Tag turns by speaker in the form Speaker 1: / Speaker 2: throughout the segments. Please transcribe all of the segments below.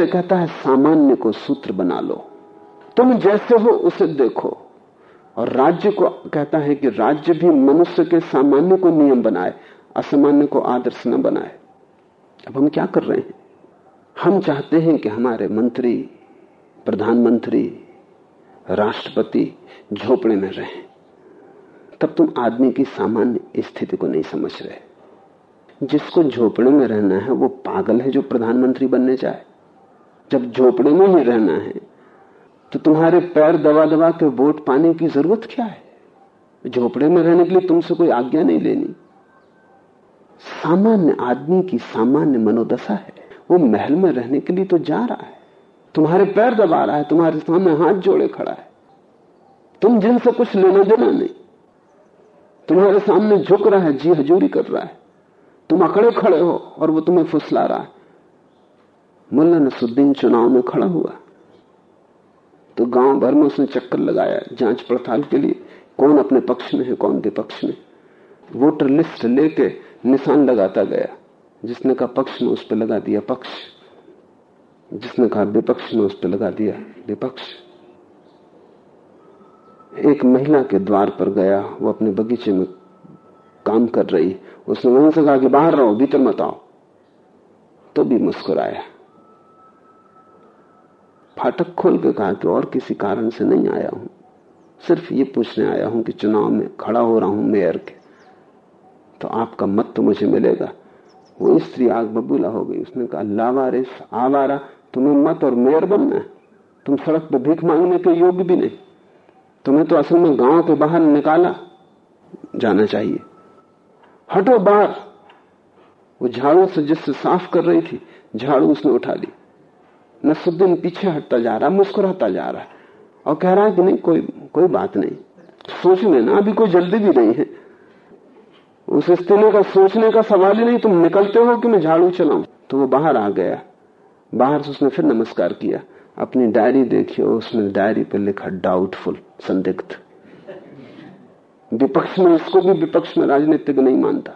Speaker 1: तुमसे कहता है, सामान्य को सूत्र बना लो। तुम जैसे हो, उसे देखो। और राज्य को कहता है कि राज्य भी मनुष्य के सामान्य को नियम बनाए, असामान्य को आदर्श न बनाए। अब हम क्या कर रहे हैं? हम चाहते हैं कि हमारे मंत्री, प्रधानमंत्री, राष्ट्रपति झोपड़े में रहें। तब तुम आदमी की सामान्य स्थिति को नहीं समझ रहे। जिसको झोपड़े में रहना है, वो पागल है जो प्रधानमंत्री बनने चाहे जब झोपड़े में ही रहना है तो तुम्हारे पैर दबा दबा के वोट पाने की ज़रूरत क्या है? झोपड़े में रहने के लिए तुमसे कोई आज्ञा नहीं लेनी। सामान्य आदमी की सामान्य मनोदशा है, वो महल में रहने के लिए तो जा रहा है। तुम्हारे पैर दबा रहा है, तुम्हारे सामने हाथ जोड़े खड़ा है। तुम जिनसे कुछ लेना देना नहीं, तुम्हारे सामने झुक रहा है, जी हजूरी कर रहा है। तुम अकड़े खड़े हो और वो तुम्हें फुसला रहा है। मुल्ला नसुद्दीन चुनाव में खड़ा हुआ। तो गाँव भर में उसने चक्कर लगाया जाँच पड़ताल के लिए, कौन अपने पक्ष में है, कौन विपक्ष में। वोटर लिस्ट लेके निशान लगाता गया, जिसने कहा पक्ष में उस पर लगा दिया पक्ष। जिसने कहा विपक्ष में उस पर लगा दिया विपक्ष। एक महिला के द्वार पर गया, वो अपने बगीचे में काम कर रही। उसने वहाँ से कहा कि बाहर रहो, भीतर मत आओ। तो भी मुस्कुराया। फाटक खोल के कहा कि और किसी कारण से नहीं आया हूँ। सिर्फ़ ये पूछने आया हूँ कि चुनाव में खड़ा हो रहा हूँ मेयर के। तो आपका मत तो मुझे मिलेगा। वो स्त्री आग बबूला हो गई। उसने कहा लावारिस आवारा, तुम्हें मत और मेयर बनना तुम सड़क पर भीख मांगने के योग्य भी नहीं। तुम्हें तो असल में गाँव के बाहर निकाला जाना चाहिए। हटो बाहर। वो झाड़ू से जिससे साफ़ कर रही थी, झाड़ू उसने उठा ली। नसुद्दीन पीछे हटता जा रहा मुस्कुराता जा रहा। और कह रहा है कि नहीं, कोई कोई बात नहीं। सोच लेना, अभी कोई जल्दी भी नहीं है। उस स्त्री का सोचने का सवाल ही नहीं, तुम निकलते हो कि मैं झाड़ू चलाऊं? तो वो बाहर आ गया। बाहर से उसने फिर नमस्कार किया। अपनी डायरी देखी और उसने डायरी पर लिखा डाउटफुल संदिग्ध। विपक्ष में इसको भी विपक्ष में राजनीतिक नहीं मानता।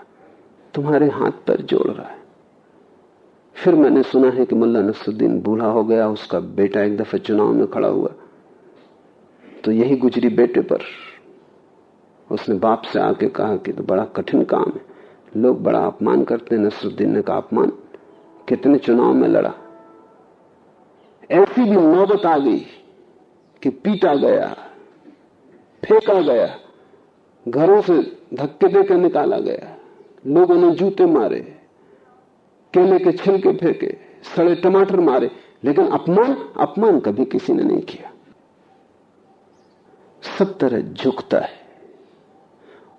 Speaker 1: तुम्हारे हाथ पर जोड़ रहा है। फिर मैंने सुना है कि मुल्ला नसरुद्दीन बूढ़ा हो गया, उसका बेटा एक दफे चुनाव में खड़ा हुआ। तो यही गुजरी बेटे पर। उसने बाप से आके कहा कि तो बड़ा कठिन काम है। लोग बड़ा अपमान करते हैं, नसरुद्दीन ने कहा, अपमान? कितने चुनाव में लड़ा? ऐसी भी नौबत आ गई कि पीटा गया, फेंका गया, घरों से धक्के देकर निकाला गया। लोगों ने जूते मारे। केले के छिलके फेंके, सड़े टमाटर मारे, लेकिन अपमान अपमान कभी किसी ने नहीं किया। सब तरह झुकता है।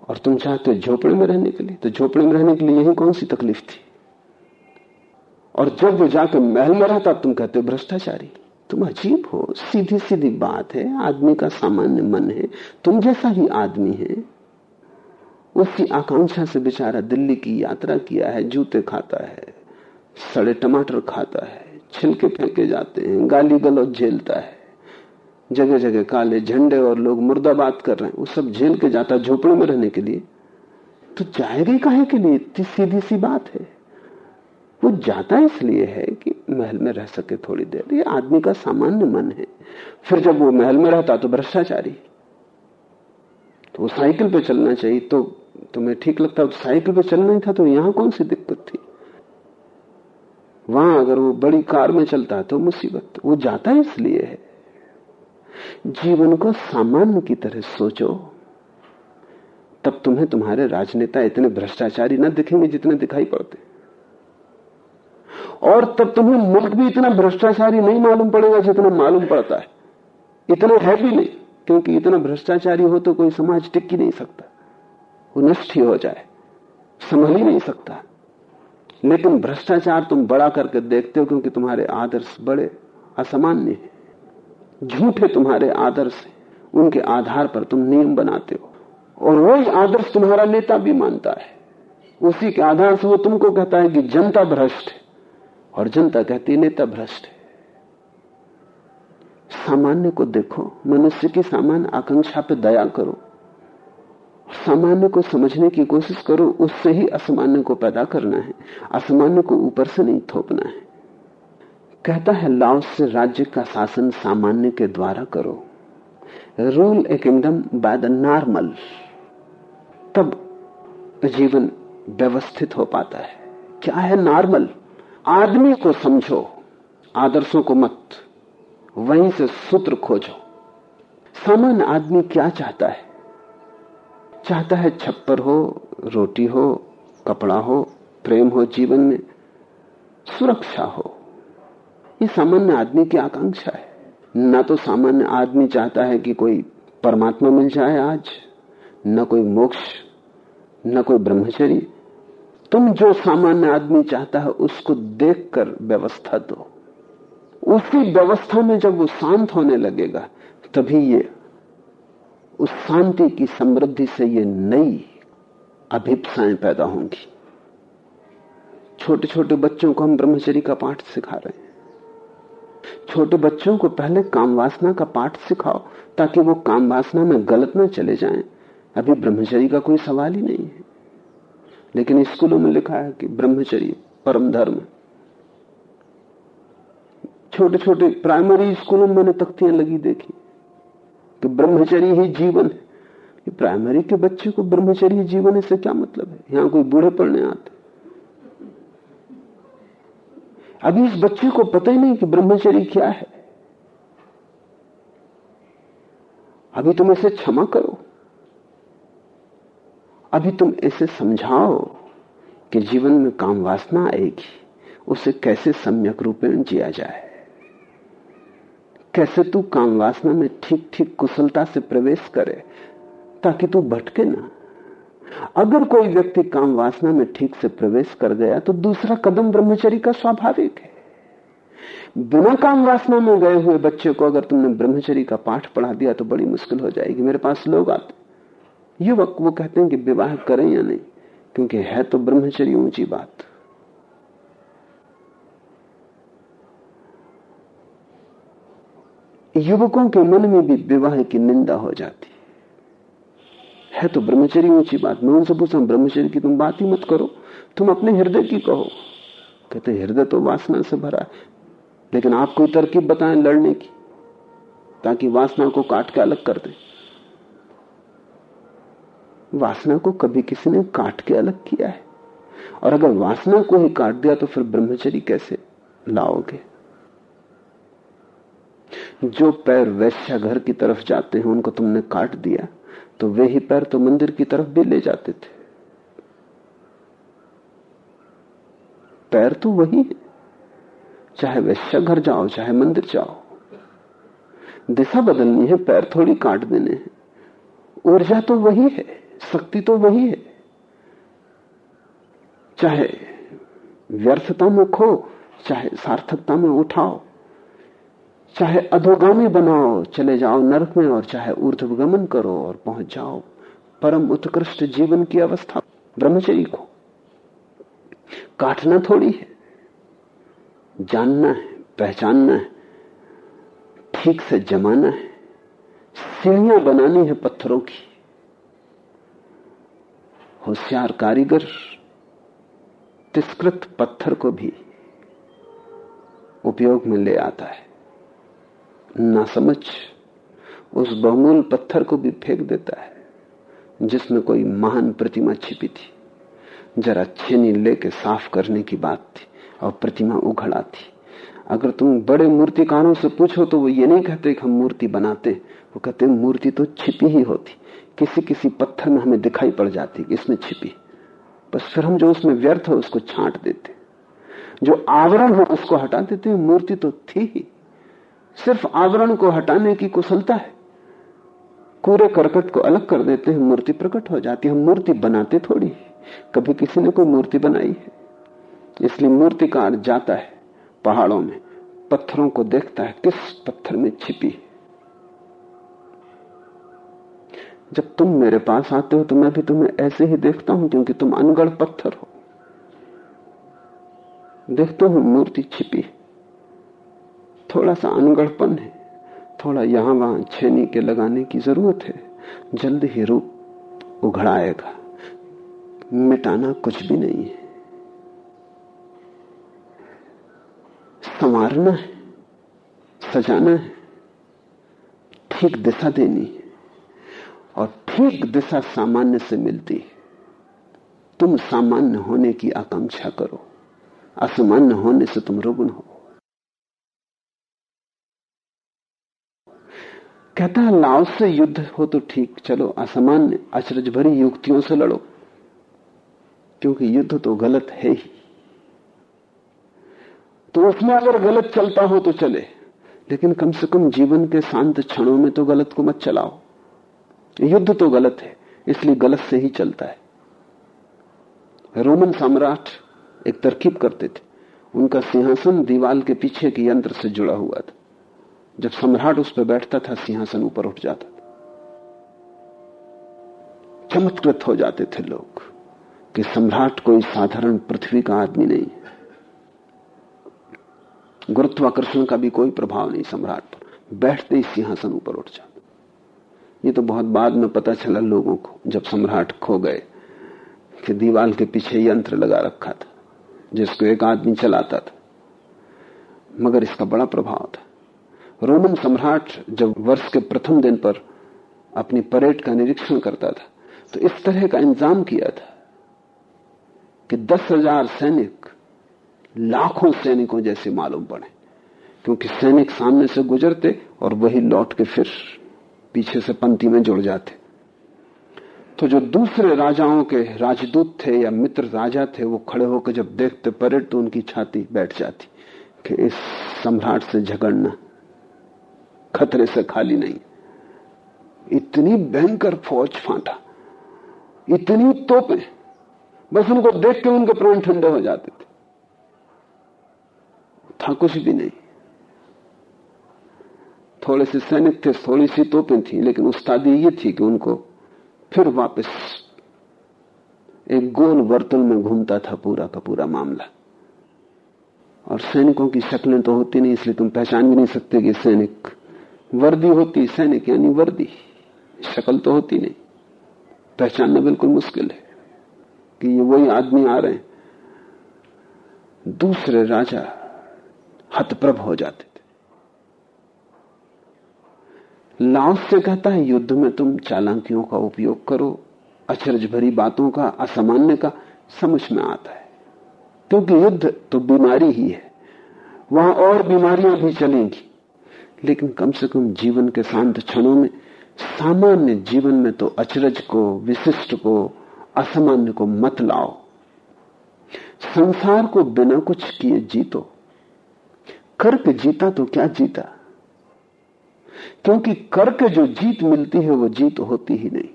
Speaker 1: और तुम चाहते हो झोपड़े में रहने के लिए तो झोपड़े में रहने के लिए यही कौन सी तकलीफ़ थी? और जब वो जाकर महल में रहता तुम कहते हो, भ्रष्टाचारी, तुम अजीब हो सीधी सीधी बात है, आदमी का सामान्य मन है, तुम जैसा ही आदमी है। उसकी आकांक्षा से बेचारा दिल्ली की यात्रा किया है, जूते खाता है सड़े टमाटर खाता है, छिलके फेंके जाते हैं, गाली गलौज झेलता है। जगह जगह काले झंडे और लोग मुर्दाबाद कर रहे हैं, वो सब झेल के जाता है झोपड़े में रहने के लिए। तो जाएगा कहे के लिए? इतनी सीधी सी बात है। वो जाता इसलिए है कि महल में रह सके थोड़ी देर। ये आदमी का सामान्य मन है। फिर जब वो महल में रहता तो भ्रष्टाचारी। तो वो साइकिल पे चलना चाहिए तो तुम्हें ठीक लगता तो साइकिल पे चलना ही था तो यहाँ कौन सी दिक्कत थी? वहाँ अगर वो बड़ी कार में चलता है तो मुसीबत, वो जाता इसलिए है। जीवन को सामान्य की तरह सोचो, तब तुम्हें तुम्हारे राजनेता इतने भ्रष्टाचारी न दिखेंगे जितने दिखाई पड़ते। और तब तुम्हें मुल्क भी इतना भ्रष्टाचारी नहीं मालूम पड़ेगा जितना मालूम पड़ता है। इतना है भी नहीं, क्योंकि इतना भ्रष्टाचारी हो तो कोई समाज टिक ही नहीं सकता। वो नष्ट ही हो जाए, संभल ही नहीं सकता। लेकिन भ्रष्टाचार तुम बड़ा करके देखते हो क्योंकि तुम्हारे आदर्श बड़े असामान्य हैं। झूठे तुम्हारे आदर्श हैं। उनके आधार पर तुम नियम बनाते हो। और वही आदर्श तुम्हारा नेता भी मानता है। उसी के आधार से वो तुमको कहता है कि जनता भ्रष्ट है। और जनता कहती है, नेता भ्रष्ट है। सामान्य को देखो, मनुष्य की सामान्य आकांक्षा पे दया करो। सामान्य को समझने की कोशिश करो, उससे ही असामान्य को पैदा करना है। असामान्य को ऊपर से नहीं थोपना है। कहता है, लाओ से राज्य का शासन सामान्य के द्वारा करो। Rule a kingdom by the normal. तब जीवन व्यवस्थित हो पाता है। क्या है नॉर्मल? आदमी को समझो, आदर्शों को मत। वहीं से सूत्र खोजो। सामान्य आदमी क्या चाहता है? चाहता है छप्पर हो, रोटी हो, कपड़ा हो, प्रेम हो जीवन में, सुरक्षा हो। ये सामान्य आदमी की आकांक्षा है। ना तो सामान्य आदमी चाहता है कि कोई परमात्मा मिल जाए आज, न कोई मोक्ष, न कोई ब्रह्मचर्य। तुम जो सामान्य आदमी चाहता है, उसको देखकर व्यवस्था दो। उसी व्यवस्था में जब वो शांत होने लगेगा, तभी ये उस शांति की समृद्धि से ये नई अभिप्साएँ पैदा होंगी। छोटे छोटे बच्चों को हम ब्रह्मचरी का पाठ सिखा रहे हैं। छोटे बच्चों को पहले काम वासना का पाठ सिखाओ, ताकि वो काम वासना में गलत ना चले जाएँ। अभी ब्रह्मचरी का कोई सवाल ही नहीं है। लेकिन स्कूलों में लिखा है कि ब्रह्मचर्य परम धर्म। छोटे छोटे प्राइमरी स्कूलों में मैंने तख्तियाँ लगी देखी। कि ब्रह्मचर्य ही जीवन है। प्राइमरी के बच्चे को ब्रह्मचर्य जीवन से क्या मतलब है? यहाँ कोई बूढ़े पढ़ने आते अभी इस बच्चे को पता ही नहीं कि ब्रह्मचर्य क्या है। अभी तुम इसे क्षमा करो। अभी तुम इसे समझाओ कि जीवन में काम वासना आएगी उसे कैसे सम्यक रूपेण जिया जाए। कैसे तू काम वासना में ठीक ठीक कुशलता से प्रवेश करे, ताकि तू भटके ना? अगर कोई व्यक्ति काम वासना में ठीक से प्रवेश कर गया तो दूसरा कदम ब्रह्मचरी का स्वाभाविक है। बिना काम वासना में गए हुए बच्चे को अगर तुमने ब्रह्मचरी का पाठ पढ़ा दिया तो बड़ी मुश्किल हो जाएगी। मेरे पास लोग आते युवक, वो कहते हैं कि विवाह करें या नहीं? क्योंकि है तो ब्रह्मचरी ऊँची बात। युवकों के मन में भी विवाह की निंदा हो जाती है। तो ब्रह्मचर्य ऊँची बात। मैं उनसे पूछा ब्रह्मचर्य की तुम बात ही मत करो। तुम अपने हृदय की कहो। कहते हृदय तो वासना से भरा है। लेकिन आप कोई तरकीब बताएँ लड़ने की, ताकि वासना को काट के अलग कर दें। वासना को कभी किसी ने काट के अलग किया है। और अगर वासना को ही काट दिया तो फिर ब्रह्मचरी कैसे लाओगे? जो पैर वैश्या घर की तरफ़ जाते हैं, उनको तुमने काट दिया तो वे ही पैर तो मंदिर की तरफ़ भी ले जाते थे। पैर तो वही है। चाहे वैश्या घर जाओ, चाहे मंदिर जाओ। दिशा बदलनी है, पैर थोड़ी काट देने हैं। ऊर्जा तो वही है, शक्ति तो वही है। चाहे व्यर्थता में खो, चाहे सार्थकता में उठाओ चाहे अधोगामी बनाओ, चले जाओ नरक में और चाहे ऊर्ध्वगमन करो और पहुँच जाओ। परम उत्कृष्ट जीवन की अवस्था। ब्रह्मचरी को। काटना थोड़ी है। जानना है, पहचानना है। ठीक से जमाना है। सीढ़ियाँ बनानी है पत्थरों की। होशियार कारीगर, तिष्कृत पत्थर को भी उपयोग में ले आता है। ना समझ उस बहुमूल पत्थर को भी फेंक देता है, जिसमें कोई महान प्रतिमा छिपी थी। जरा छेनी लेके साफ़ करने की बात थी और प्रतिमा उघड़ आती। अगर तुम बड़े मूर्तिकारों से पूछो तो वो ये नहीं कहते कि हम मूर्ति बनाते वो कहते मूर्ति तो छिपी ही होती। किसी किसी पत्थर में हमें दिखाई पड़ जाती कि इसमें छिपी। बस फिर हम जो उसमें व्यर्थ है उसको छांट देते जो आवरण हो उसको हटा देते मूर्ति तो थी ही। सिर्फ़ आवरण को हटाने की कुशलता है। कूड़े करकट को अलग कर देते हैं, मूर्ति प्रकट हो जाती है। हम मूर्ति बनाते थोड़ी कभी किसी ने कोई मूर्ति बनाई है? इसलिए मूर्तिकार जाता है पहाड़ों में, पत्थरों को देखता है, किस पत्थर में छिपी जब तुम मेरे पास आते हो तो मैं भी तुम्हें ऐसे ही देखता हूँ, क्योंकि तुम अनगढ़ पत्थर हो। देखता हूँ मूर्ति छिपी थोड़ा सा अनगढ़पन है। थोड़ा यहाँ वहाँ छेनी के लगाने की ज़रूरत है। जल्द ही रूप उघड़ाएगा। मिटाना कुछ भी नहीं है। संवारना है। सजाना है। ठीक दिशा देनी है। और ठीक दिशा सामान्य से मिलती है। तुम सामान्य होने की आकांक्षा करो। असामान्य होने से तुम रुग्ण हो। कहता है, लाओ से युद्ध हो तो ठीक, चलो, असामान्य अचरज भरी युक्तियों से लड़ो। क्योंकि युद्ध तो गलत है ही। तो उसमें अगर गलत चलता हो तो चले, लेकिन कम से कम जीवन के शांत क्षणों में तो गलत को मत चलाओ। युद्ध तो गलत है, इसलिए गलत से ही चलता है। रोमन सम्राट एक तरकीब करते थे। उनका सिंहासन दीवाल के पीछे के यंत्र से जुड़ा हुआ था। जब सम्राट उस पर बैठता था, सिंहासन ऊपर उठ जाता था। चमत्कृत हो जाते थे लोग कि सम्राट कोई साधारण पृथ्वी का आदमी नहीं गुरुत्वाकर्षण का भी कोई प्रभाव नहीं सम्राट पर। बैठते ही सिंहासन ऊपर उठ जाता। ये तो बहुत बाद में पता चला लोगों को, जब सम्राट खो गए, कि दीवाल के पीछे यंत्र लगा रखा था, जिसको एक आदमी चलाता था। मगर इसका बड़ा प्रभाव था। रोमन सम्राट जब वर्ष के प्रथम दिन पर अपनी परेड का निरीक्षण करता था तो इस तरह का इंतज़ाम किया था कि दस हज़ार सैनिक लाखों सैनिकों जैसे मालूम पड़े, क्योंकि सैनिक सामने से गुजरते और वही लौट के फिर पीछे से पंक्ति में जुड़ जाते। तो जो दूसरे राजाओं के राजदूत थे या मित्र राजा थे, वो खड़े होकर जब देखते, परेड तो उनकी छाती बैठ जाती कि इस सम्राट से झगड़ना। खतरे से खाली नहीं। इतनी भयंकर फौज फांटा। इतनी तोपें। बस उनको देख के उनके प्राण ठंडे हो जाते थे। था कुछ भी नहीं। थोड़े से सैनिक थे थोड़ी सी तोपें थी, लेकिन उस्तादी ये थी कि उनको फिर वापस एक गोल वर्तुल में घूमता था पूरा का पूरा मामला। और सैनिकों की शक्लें तो होती नहीं, इसलिए तुम पहचान भी नहीं सकते कि सैनिक वर्दी होती सैनिक यानी वर्दी। शक्ल तो होती नहीं। पहचानना बिल्कुल मुश्किल है कि ये वही आदमी आ रहे हैं। दूसरे राजा हतप्रभ हो जाते थे। लाओस से कहता है, युद्ध में तुम चालाकियों का उपयोग करो, अचरज भरी बातों का, असामान्य का, समझ में आता है। क्योंकि युद्ध तो बीमारी ही है, वहाँ और बीमारियाँ भी चलेंगी। लेकिन कम से कम जीवन के शांत क्षणों में, सामान्य जीवन में तो अचरज को, विशिष्ट को, असामान्य को मत लाओ। संसार को बिना कुछ किए जीतो। करके जीता तो क्या जीता? क्योंकि करके जो जीत मिलती है, वो जीत होती ही नहीं।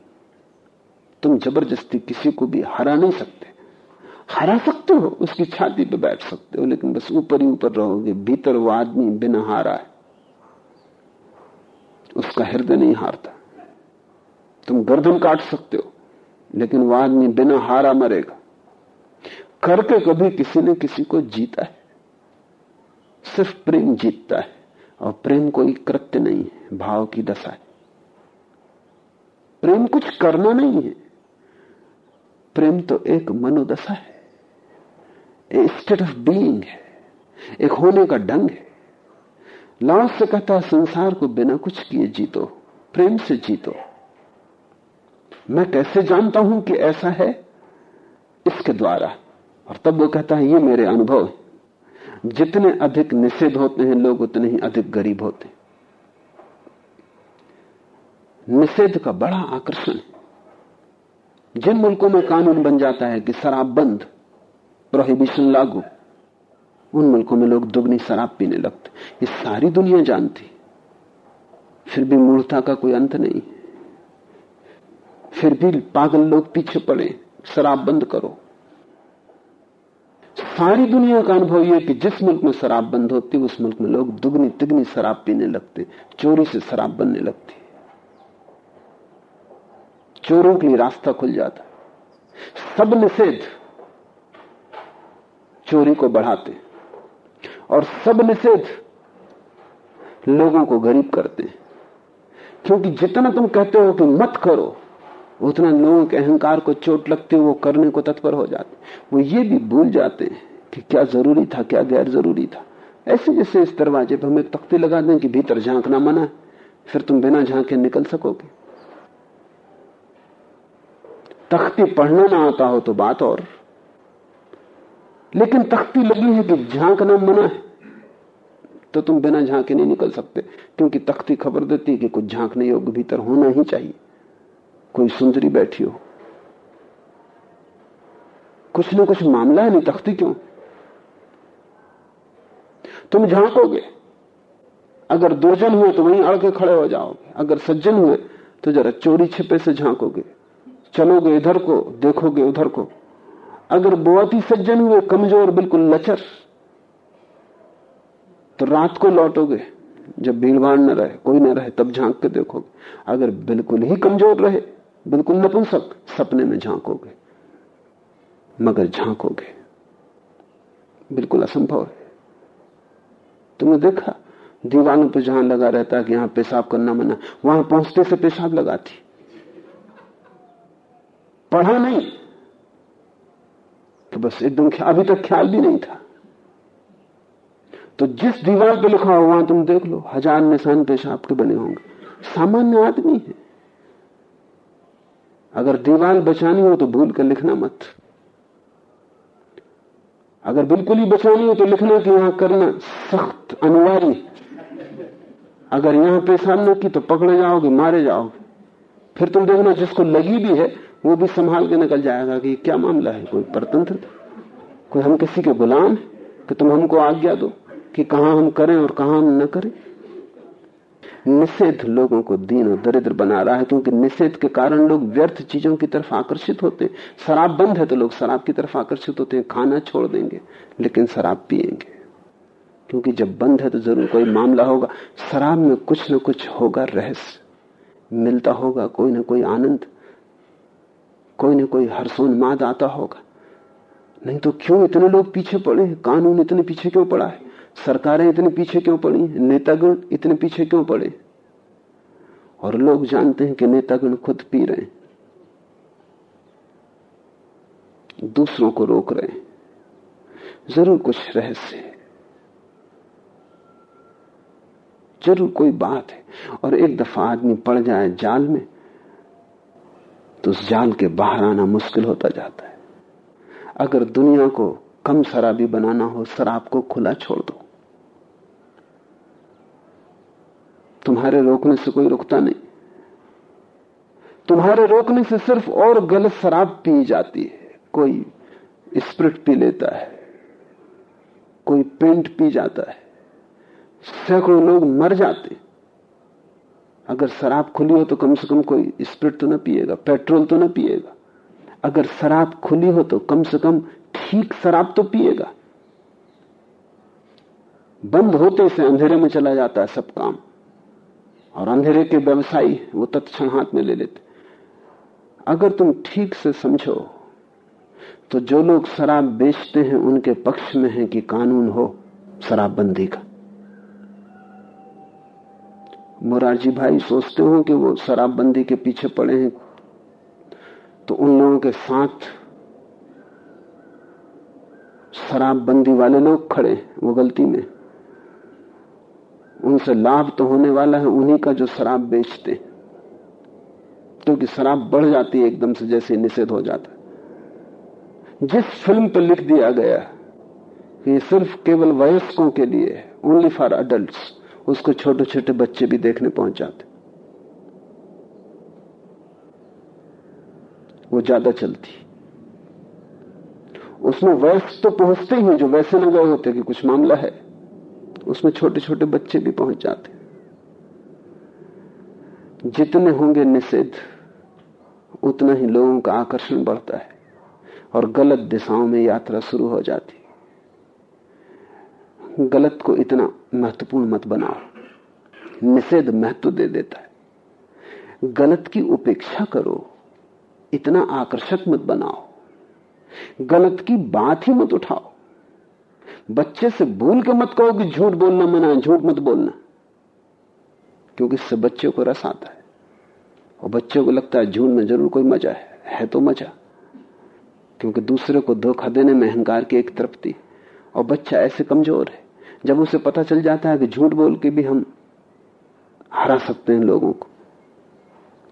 Speaker 1: तुम ज़बरदस्ती किसी को भी हरा नहीं सकते। हरा सकते हो, उसकी छाती पे बैठ सकते हो, लेकिन बस ऊपर ही ऊपर रहोगे, भीतर वो आदमी बिना हारा है। उसका हृदय नहीं हारता। तुम गर्दन काट सकते हो, लेकिन वह आदमी बिना हारा मरेगा। करके कभी किसी ने किसी को जीता है। सिर्फ़ प्रेम जीतता है, और प्रेम कोई कृत्य नहीं है, भाव की दशा है। प्रेम कुछ करना नहीं है। प्रेम तो एक मनोदशा है। स्टेट ऑफ़ बीइंग है। एक होने का ढंग है। लाओस से कहता है संसार को बिना कुछ किए जीतो, प्रेम से जीतो। मैं कैसे जानता हूँ कि ऐसा है? इसके द्वारा। और तब वो कहता है, ये मेरे अनुभव जितने अधिक निषेध होते हैं, लोग उतने ही अधिक गरीब होते हैं। निषेध का बड़ा आकर्षण जिन मुल्कों में कानून बन जाता है कि शराब बंद, प्रोहिबिशन लागू उन मुल्कों में लोग दुगनी शराब पीने लगते। ये सारी दुनिया जानती। फिर भी मूर्ता का कोई अंत नहीं। फिर भी पागल लोग पीछे पड़े। शराब बंद करो। सारी दुनिया का अनुभव यह कि जिस मुल्क में शराब बंद होती, उस मुल्क में लोग दुगनी तिगनी शराब पीने लगते। चोरी से शराब बनने लगती। चोरों के लिए रास्ता खुल जाता। सब निषेध चोरी को बढ़ाते। और सब निषेध लोगों को गरीब करते हैं। क्योंकि जितना तुम कहते हो कि मत करो, उतना लोगों के अहंकार को चोट लगती है, वो करने को तत्पर हो जाते वो ये भी भूल जाते हैं कि क्या ज़रूरी था, क्या गैर ज़रूरी था। ऐसे जैसे इस दरवाजे पर हम एक तख्ती लगा दें कि भीतर झांकना मना फिर तुम बिना झांके निकल सकोगे। तख्ती पढ़ना ना आता हो तो बात और लेकिन तख्ती लगी है कि झांकना मना है तो तुम बिना झांके नहीं निकल सकते, क्योंकि तख्ती खबर देती है कि कुछ झांकने योग्य भीतर होना ही चाहिए। कोई सुंदरी बैठी हो। कुछ ना कुछ मामला है, नहीं तख्ती क्यों? तुम झांकोगे, अगर दुर्जन हुए तो वहीं अड़के खड़े हो जाओगे, अगर सज्जन हुए तो जरा चोरी छिपे से झांकोगे, चलोगे इधर को, देखोगे उधर को। अगर बहुत ही सज्जन हुए, कमज़ोर, बिल्कुल लचर तो रात को लौटोगे। जब भीड़ भाड़ न रहे, कोई न रहे, तब झाँक के देखोगे। अगर बिल्कुल ही कमज़ोर रहे, बिल्कुल नपुंसक, सपने में झांकोगे। मगर झांकोगे। बिल्कुल असंभव है। तुमने देखा, दीवानों पर जहाँ लगा रहता कि यहाँ पेशाब करना मना, वहाँ पहुँचते से पेशाब लगाती। पढ़ा नहीं। बस एकदम अभी तक ख्याल भी नहीं था। तो जिस दीवार पे लिखा हो वहाँ तुम देख लो हज़ार निशान पेशाब के बने होंगे। सामान्य आदमी है। अगर दीवार बचानी हो तो भूल कर लिखना मत। अगर बिल्कुल ही बचानी हो तो लिखना कि यहाँ करना सख्त अनिवार्य। अगर यहाँ पेशाब न की तो पकड़े जाओगे, मारे जाओगे। फिर तुम देखना जिसको लगी भी है वो भी संभाल के निकल जाएगा कि क्या मामला है? कोई परतंत्र कोई हम किसी के गुलाम है? कि तुम हमको आज्ञा दो कि कहा हम करें और कहा हम न करें? निषेध लोगों को दीन और दरिद्र बना रहा है क्योंकि निषेध के कारण लोग व्यर्थ चीज़ों की तरफ़ आकर्षित होते हैं। शराब बंद है तो लोग शराब की तरफ़ आकर्षित होते हैं। खाना छोड़ देंगे, लेकिन शराब पिएँगे क्योंकि जब बंद है तो ज़रूर कोई मामला होगा। शराब में कुछ न कुछ होगा रहस्य। मिलता होगा, कोई ना कोई आनंद। कोई ना कोई हर्षोन्माद आता होगा। नहीं तो क्यों इतने लोग पीछे पड़े हैं? कानून इतने पीछे क्यों पड़ा है? सरकारें इतने पीछे क्यों पड़ी नेतागण इतने पीछे क्यों पड़े और लोग जानते हैं कि नेतागण खुद पी रहे हैं। दूसरों को रोक रहे हैं। ज़रूर कुछ रहस्य है। ज़रूर कोई बात है। और एक दफ़ा आदमी पड़ जाए जाल में तो उस जाल के बाहर आना मुश्किल होता जाता है। अगर दुनिया को कम शराबी बनाना हो, शराब को खुला छोड़ दो। तुम्हारे रोकने से कोई रुकता नहीं। तुम्हारे रोकने से सिर्फ़ और गलत शराब पी जाती है। कोई स्प्रिट पी लेता है, कोई पेंट पी जाता है। सैकड़ों लोग मर जाते अगर शराब खुली हो तो कम से कम कोई स्प्रिट तो ना पिएगा, पेट्रोल तो ना पिएगा। अगर शराब खुली हो तो कम से कम ठीक शराब तो पिएगा। बंद होते से अंधेरे में चला जाता है सब काम। और अंधेरे के व्यवसायी वो तत्क्षण हाथ में ले लेते। अगर तुम ठीक से समझो तो जो लोग शराब बेचते हैं उनके पक्ष में है कि कानून हो शराबबंदी का। मोरारजी भाई, सोचते हो कि वो शराबबंदी के पीछे पड़े हैं? तो उन लोगों के साथ शराबबंदी वाले लोग खड़े हैं, वो गलती में। उनसे लाभ तो होने वाला है, उन्हीं का जो शराब बेचते क्योंकि तो शराब बढ़ जाती है एकदम से, जैसे निषेध हो जाता जिस फ़िल्म पर लिख दिया गया कि सिर्फ़ केवल वयस्कों के लिए ओनली फॉर अडल्ट उसको छोटे छोटे बच्चे भी देखने पहुँच जाते वो ज़्यादा चलती। उसमें वयस्क तो पहुँचते ही जो वैसे न गए होते कि कुछ मामला है। उसमें छोटे छोटे बच्चे भी पहुँच जाते जितने होंगे निषेध उतना ही लोगों का आकर्षण बढ़ता है और गलत दिशाओं में यात्रा शुरू हो जाती। गलत को इतना महत्वपूर्ण मत बनाओ। निषेध महत्व दे देता है। गलत की उपेक्षा करो। इतना आकर्षक मत बनाओ। गलत की बात ही मत उठाओ। बच्चे से भूल के मत कहो कि झूठ बोलना मना, झूठ मत बोलना। क्योंकि इससे बच्चे को रस आता है। और बच्चे को लगता है झूठ में ज़रूर कोई मज़ा है। है तो मज़ा। क्योंकि दूसरे को धोखा देने में अहंकार की एक तरफ़ थी और बच्चा ऐसे कमज़ोर है। जब उसे पता चल जाता है कि झूठ बोल के भी हम हरा सकते हैं लोगों को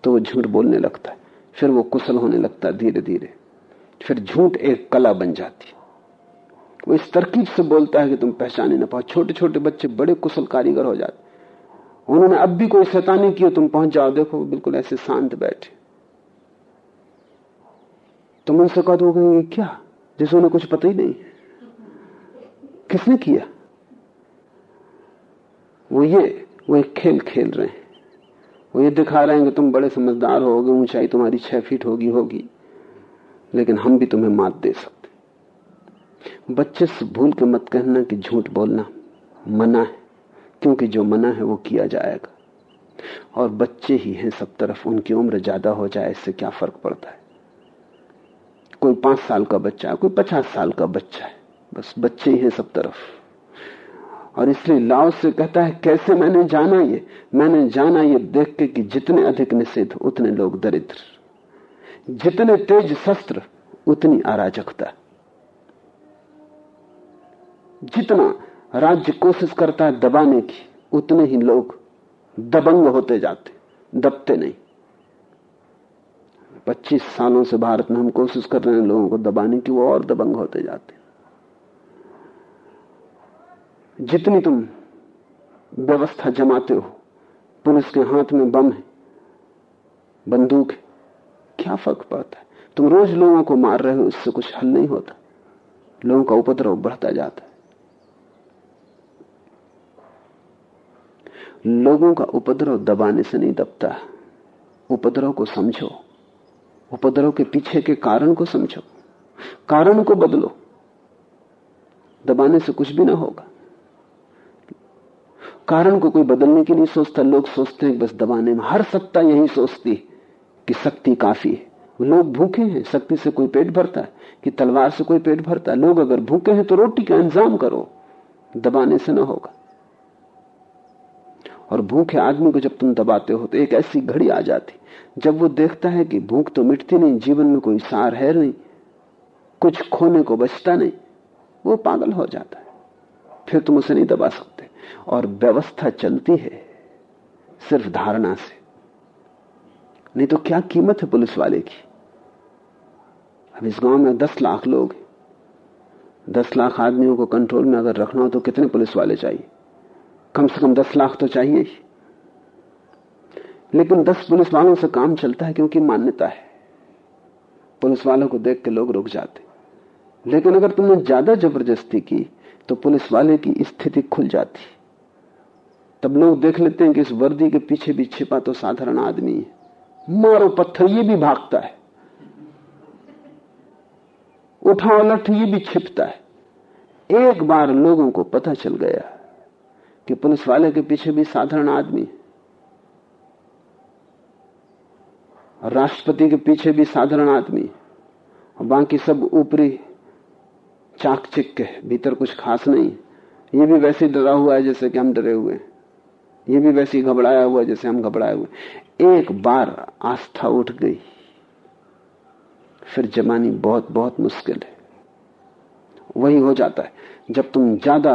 Speaker 1: तो वो झूठ बोलने लगता है। फिर वो कुशल होने लगता है धीरे धीरे फिर झूठ एक कला बन जाती वो इस तरकीब से बोलता है कि तुम पहचाने ना पाओ। छोटे छोटे बच्चे बड़े कुशल कारीगर हो जाते उन्होंने अब भी कोई शैतानी की तुम पहुँच जाओ। देखो, बिल्कुल ऐसे शांत बैठे। तुम उनसे कह दोगे क्या? जैसे उन्हें कुछ पता ही नहीं किसने किया? वो ये, वो एक खेल खेल रहे हैं। वो ये दिखा रहे हैं कि तुम बड़े समझदार होगे, ऊंचाई तुम्हारी छह फीट होगी होगी। लेकिन हम भी तुम्हें मात दे सकते बच्चे से भूल के मत कहना कि झूठ बोलना मना है, क्योंकि जो मना है वो किया जाएगा। और बच्चे ही हैं सब तरफ़, उनकी उम्र ज़्यादा हो जाए, इससे क्या फ़र्क पड़ता है? कोई पाँच साल का बच्चा है, कोई पचास साल का बच्चा है। बस बच्चे ही हैं सब तरफ़। और इसलिए लाओ से कहता है, कैसे मैंने जाना ये? मैंने जाना ये देख के कि जितने अधिक निषेध उतने लोग दरिद्र। जितने तेज शस्त्र, उतनी अराजकता। जितना राज्य कोशिश करता है दबाने की, उतने ही लोग दबंग होते जाते, दबते नहीं। पच्चीस सालों से भारत में हम कोशिश कर रहे हैं लोगों को दबाने की, वो और दबंग होते जाते। जितनी तुम व्यवस्था जमाते हो पुलिस के हाथ में बम है, बंदूक है, क्या फ़र्क पड़ता है? तुम रोज लोगों को मार रहे हो, इससे कुछ हल नहीं होता। लोगों का उपद्रव बढ़ता जाता है। लोगों का उपद्रव दबाने से नहीं दबता उपद्रव को समझो। उपद्रव के पीछे के कारण को समझो। कारण को बदलो। दबाने से कुछ भी ना होगा। कारण को कोई बदलने के लिए सोचता, लोग सोचते हैं बस दबाने में। हर सत्ता यही सोचती कि शक्ति काफ़ी है। लोग भूखे हैं, शक्ति से कोई पेट भरता है, कि तलवार से कोई पेट भरता है। लोग अगर भूखे हैं तो रोटी का इंतज़ाम करो, दबाने से ना होगा। और भूखे आदमी को जब तुम दबाते हो तो एक ऐसी घड़ी आ जाती। जब वो देखता है कि भूख तो मिटती नहीं, जीवन में कोई सार है नहीं, कुछ खोने को बचता नहीं, वो पागल हो जाता है। फिर तुम उसे नहीं दबा सकते। और व्यवस्था चलती है सिर्फ़ धारणा से। नहीं तो क्या कीमत है पुलिस वाले की? अब इस गाँव में दस लाख लोग दस लाख आदमियों को कंट्रोल में अगर रखना हो तो कितने पुलिस वाले चाहिए? कम से कम दस लाख तो चाहिए ही। लेकिन दस पुलिस वालों से काम चलता है क्योंकि मान्यता है। पुलिस वालों को देख के लोग रुक जाते लेकिन अगर तुमने ज़्यादा ज़बरदस्ती की तो पुलिस वाले की स्थिति खुल जाती। तब लोग देख लेते हैं कि इस वर्दी के पीछे भी छिपा तो साधारण आदमी है। मारो पत्थर, ये भी भागता है। उठाओ लठ ये भी छिपता है। एक बार लोगों को पता चल गया कि पुलिस वाले के पीछे भी साधारण आदमी राष्ट्रपति के पीछे भी साधारण आदमी बाकी सब ऊपरी चाक चिक के भीतर कुछ खास नहीं ये भी वैसे डरा हुआ है जैसे कि हम डरे हुए हैं। ये भी वैसे घबराया हुआ जैसे हम घबराए हुए एक बार आस्था उठ गई। फिर जमानी बहुत बहुत मुश्किल है। वही हो जाता है। जब तुम ज़्यादा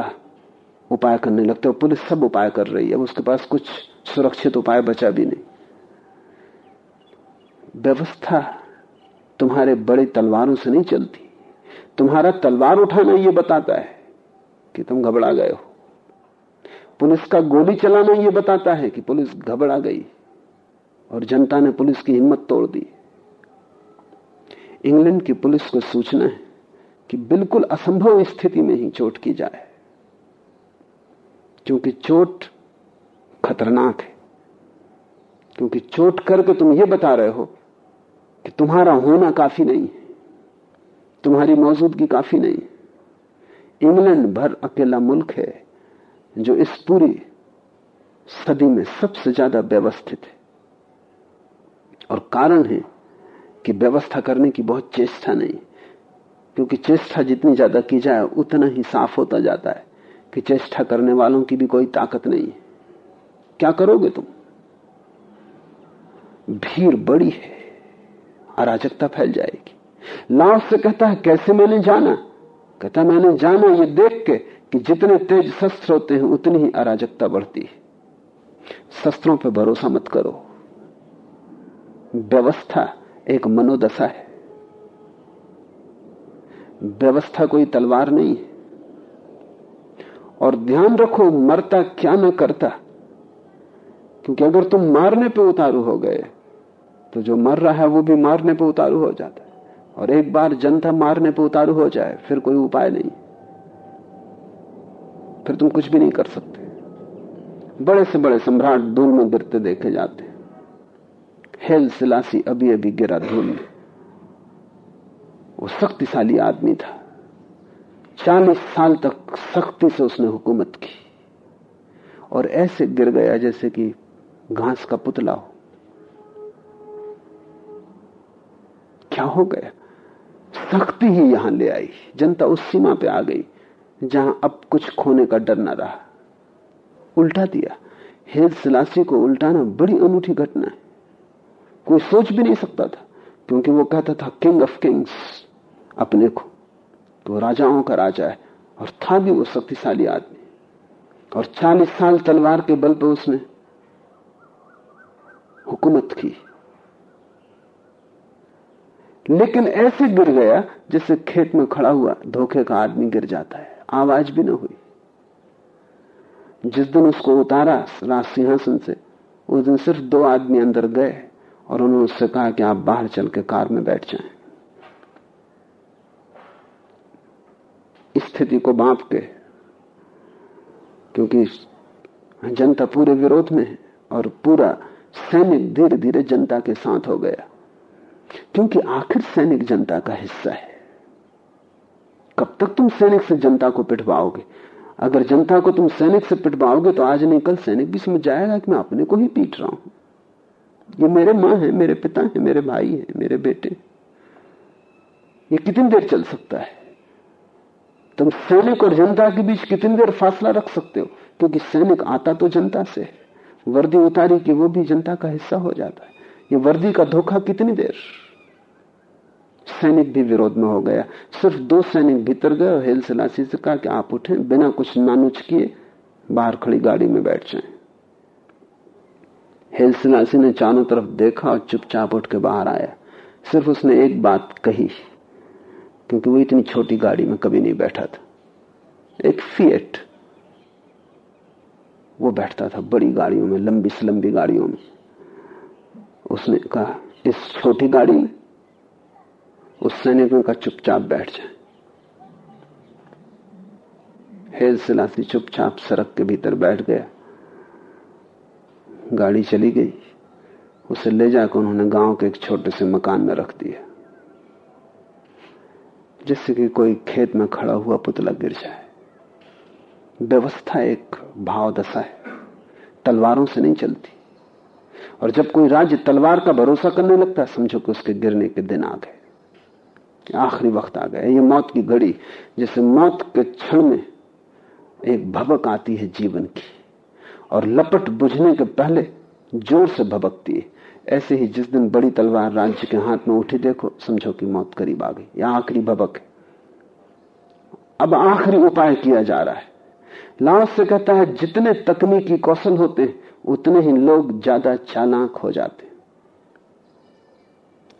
Speaker 1: उपाय करने लगते हो, पुलिस सब उपाय कर रही है उसके पास कुछ सुरक्षित उपाय बचा भी नहीं। व्यवस्था तुम्हारे बड़ी तलवारों से नहीं चलती। तुम्हारा तलवार उठाना यह बताता है कि तुम घबरा गए हो। पुलिस का गोली चलाना यह बताता है कि पुलिस घबरा गई और जनता ने पुलिस की हिम्मत तोड़ दी। इंग्लैंड की पुलिस को सूचना है कि बिल्कुल असंभव स्थिति में ही चोट की जाए, क्योंकि चोट खतरनाक है। क्योंकि चोट करके तुम ये बता रहे हो कि तुम्हारा होना काफ़ी नहीं है। तुम्हारी मौजूदगी काफ़ी नहीं। इंग्लैंड भर अकेला मुल्क है, जो इस पूरी सदी में सबसे ज़्यादा व्यवस्थित है। और कारण है कि व्यवस्था करने की बहुत चेष्टा नहीं, क्योंकि चेष्टा जितनी ज़्यादा की जाए, उतना ही साफ़ होता जाता है कि चेष्टा करने वालों की भी कोई ताकत नहीं है। क्या करोगे तुम? भीड़ बड़ी है, अराजकता फैल जाएगी। लाओ से कहता है, कैसे मैंने जाना? कहता मैंने जाना ये देख के कि जितने तेज शस्त्र होते हैं, उतनी ही अराजकता बढ़ती है। शस्त्रों पर भरोसा मत करो। व्यवस्था एक मनोदशा है। व्यवस्था कोई तलवार नहीं है। और ध्यान रखो, मरता क्या न करता। क्योंकि अगर तुम मारने पे उतारू हो गए तो जो मर रहा है, वो भी मारने पे उतारू हो जाता और एक बार जनता मारने पर उतारू हो जाए, फिर कोई उपाय नहीं। फिर तुम कुछ भी नहीं कर सकते। बड़े से बड़े सम्राट धूल में गिरते देखे जाते। हेल सिलासी अभी अभी गिरा धूल में। वो शक्तिशाली आदमी था। चालीस साल तक सख्ती से उसने हुकूमत की। और ऐसे गिर गया जैसे कि घास का पुतला हो। क्या हो गया? सख्ती ही यहाँ ले आई। जनता उस सीमा पे आ गई, जहाँ अब कुछ खोने का डर न रहा। उल्टा दिया। हेल सिलासी को उल्टाना बड़ी अनूठी घटना है। कोई सोच भी नहीं सकता था, क्योंकि वो कहता था किंग ऑफ़ किंग्स अपने को तो राजाओं का राजा है, और था भी वो शक्तिशाली आदमी। और चालीस साल तलवार के बल पर उसने हुकूमत की। लेकिन ऐसे गिर गया जैसे खेत में खड़ा हुआ धोखे का आदमी गिर जाता है। आवाज़ भी ना हुई। जिस दिन उसको उतारा राज सिंहासन से, उस दिन सिर्फ़ दो आदमी अंदर गए और उन्होंने उससे कहा कि आप बाहर चल के कार में बैठ जाएँ। स्थिति को बांप के, क्योंकि जनता पूरे विरोध में है और पूरा सैनिक धीरे धीरे जनता के साथ हो गया। क्योंकि आखिर सैनिक जनता का हिस्सा है। कब तक तुम सैनिक से जनता को पिटवाओगे? अगर जनता को तुम सैनिक से पिटवाओगे तो आज नहीं, कल सैनिक भी समझ जाएगा कि मैं अपने को ही पीट रहा हूँ। ये मेरे माँ है, मेरे पिता है, मेरे भाई है, मेरे बेटे। ये कितनी देर चल सकता है? तुम सैनिक और जनता के बीच कितनी देर फासला रख सकते हो? क्योंकि सैनिक आता तो जनता से वर्दी उतारी कि वो भी जनता का हिस्सा हो जाता है। ये वर्दी का धोखा कितनी देर? सैनिक भी विरोध में हो गया। सिर्फ़ दो सैनिक भीतर गए और हेल सिलासी से कहा कि आप उठे, बिना कुछ नानुच किए बाहर खड़ी गाड़ी में बैठ जाए। हेल सिलासी ने चारों तरफ़ देखा और चुपचाप उठ के बाहर आया। सिर्फ़ उसने एक बात कही, क्योंकि वो इतनी छोटी गाड़ी में कभी नहीं बैठा था। एक फिएट वो बैठता था बड़ी गाड़ियों में, लंबी से लंबी गाड़ियों में। उसने कहा, इस छोटी गाड़ी में उस सैनिक सैनिकों का चुपचाप बैठ जाए। हेल सिलासी चुपचाप सड़क के भीतर बैठ गया। गाड़ी चली गई। उसे ले जाकर उन्होंने गाँव के एक छोटे से मकान में रख दिया। जिससे कि कोई खेत में खड़ा हुआ पुतला गिर जाए। व्यवस्था एक भाव दशा है। तलवारों से नहीं चलती। और जब कोई राज्य तलवार का भरोसा करने लगता है, समझो कि उसके गिरने के दिन आ गए। आखिरी वक्त आ गया। ये मौत की घड़ी, जैसे मौत के क्षण में एक भबक आती है जीवन की, और लपट बुझने के पहले ज़ोर से भबकती है। ऐसे ही जिस दिन बड़ी तलवार राज्य के हाथ में उठी, देखो, समझो कि मौत करीब आ गई। या आखिरी भबक है। अब आखिरी उपाय किया जा रहा है। लाओस से कहता है, जितने तकनीकी कौशल होते हैं, उतने ही लोग ज़्यादा चालाक हो जाते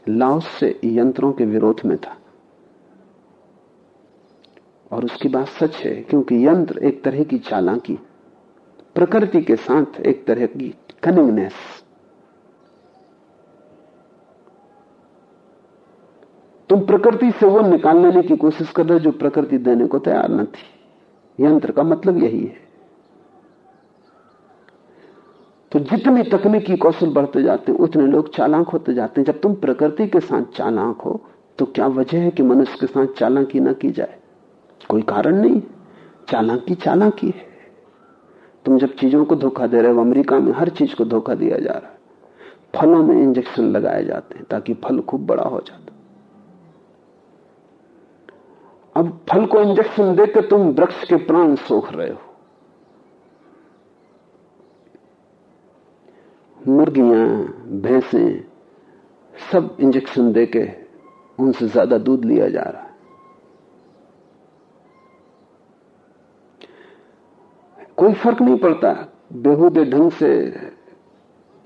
Speaker 1: लाओस से यंत्रों के विरोध में था। और उसकी बात सच है, क्योंकि यंत्र एक तरह की चालाकी, प्रकृति के साथ एक तरह की कनिंगनेस तुम प्रकृति से वो निकाल लेने की कोशिश कर रहे जो प्रकृति देने को तैयार न थी। यंत्र का मतलब यही है। तो जितनी तकनीकी कौशल बढ़ते जाते हैं, उतने लोग चालाक होते जाते हैं। जब तुम प्रकृति के साथ चालाक हो तो क्या वजह है कि मनुष्य के साथ चालाकी ना की जाए? कोई कारण नहीं। चालाकी चालाकी है। तुम जब चीज़ों को धोखा दे रहे हो, अमेरिका में हर चीज़ को धोखा दिया जा रहा है। फलों में इंजेक्शन लगाए जाते हैं ताकि फल खूब बड़ा हो जाता अब फल को इंजेक्शन देकर तुम वृक्ष के प्राण सोख रहे हो। मुर्गियाँ, भैंसे, सब इंजेक्शन देके उनसे ज़्यादा दूध लिया जा रहा है। कोई फ़र्क नहीं पड़ता, बेहूदे ढंग से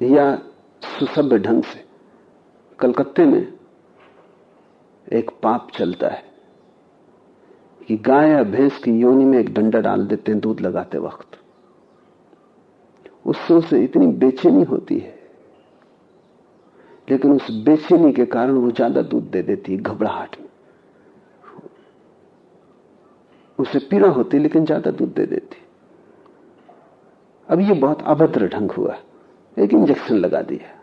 Speaker 1: या सुसभ्य ढंग से। कलकत्ते में एक पाप चलता है कि गाय या भैंस की योनि में एक डंडा डाल देते हैं दूध लगाते वक्त। उससे उसे इतनी बेचैनी होती है। लेकिन उस बेचैनी के कारण वो ज़्यादा दूध दे देती है, घबराहट। में उसे पीड़ा होती लेकिन ज़्यादा दूध दे देती। अब ये बहुत अभद्र ढंग हुआ। एक इंजेक्शन लगा दिया।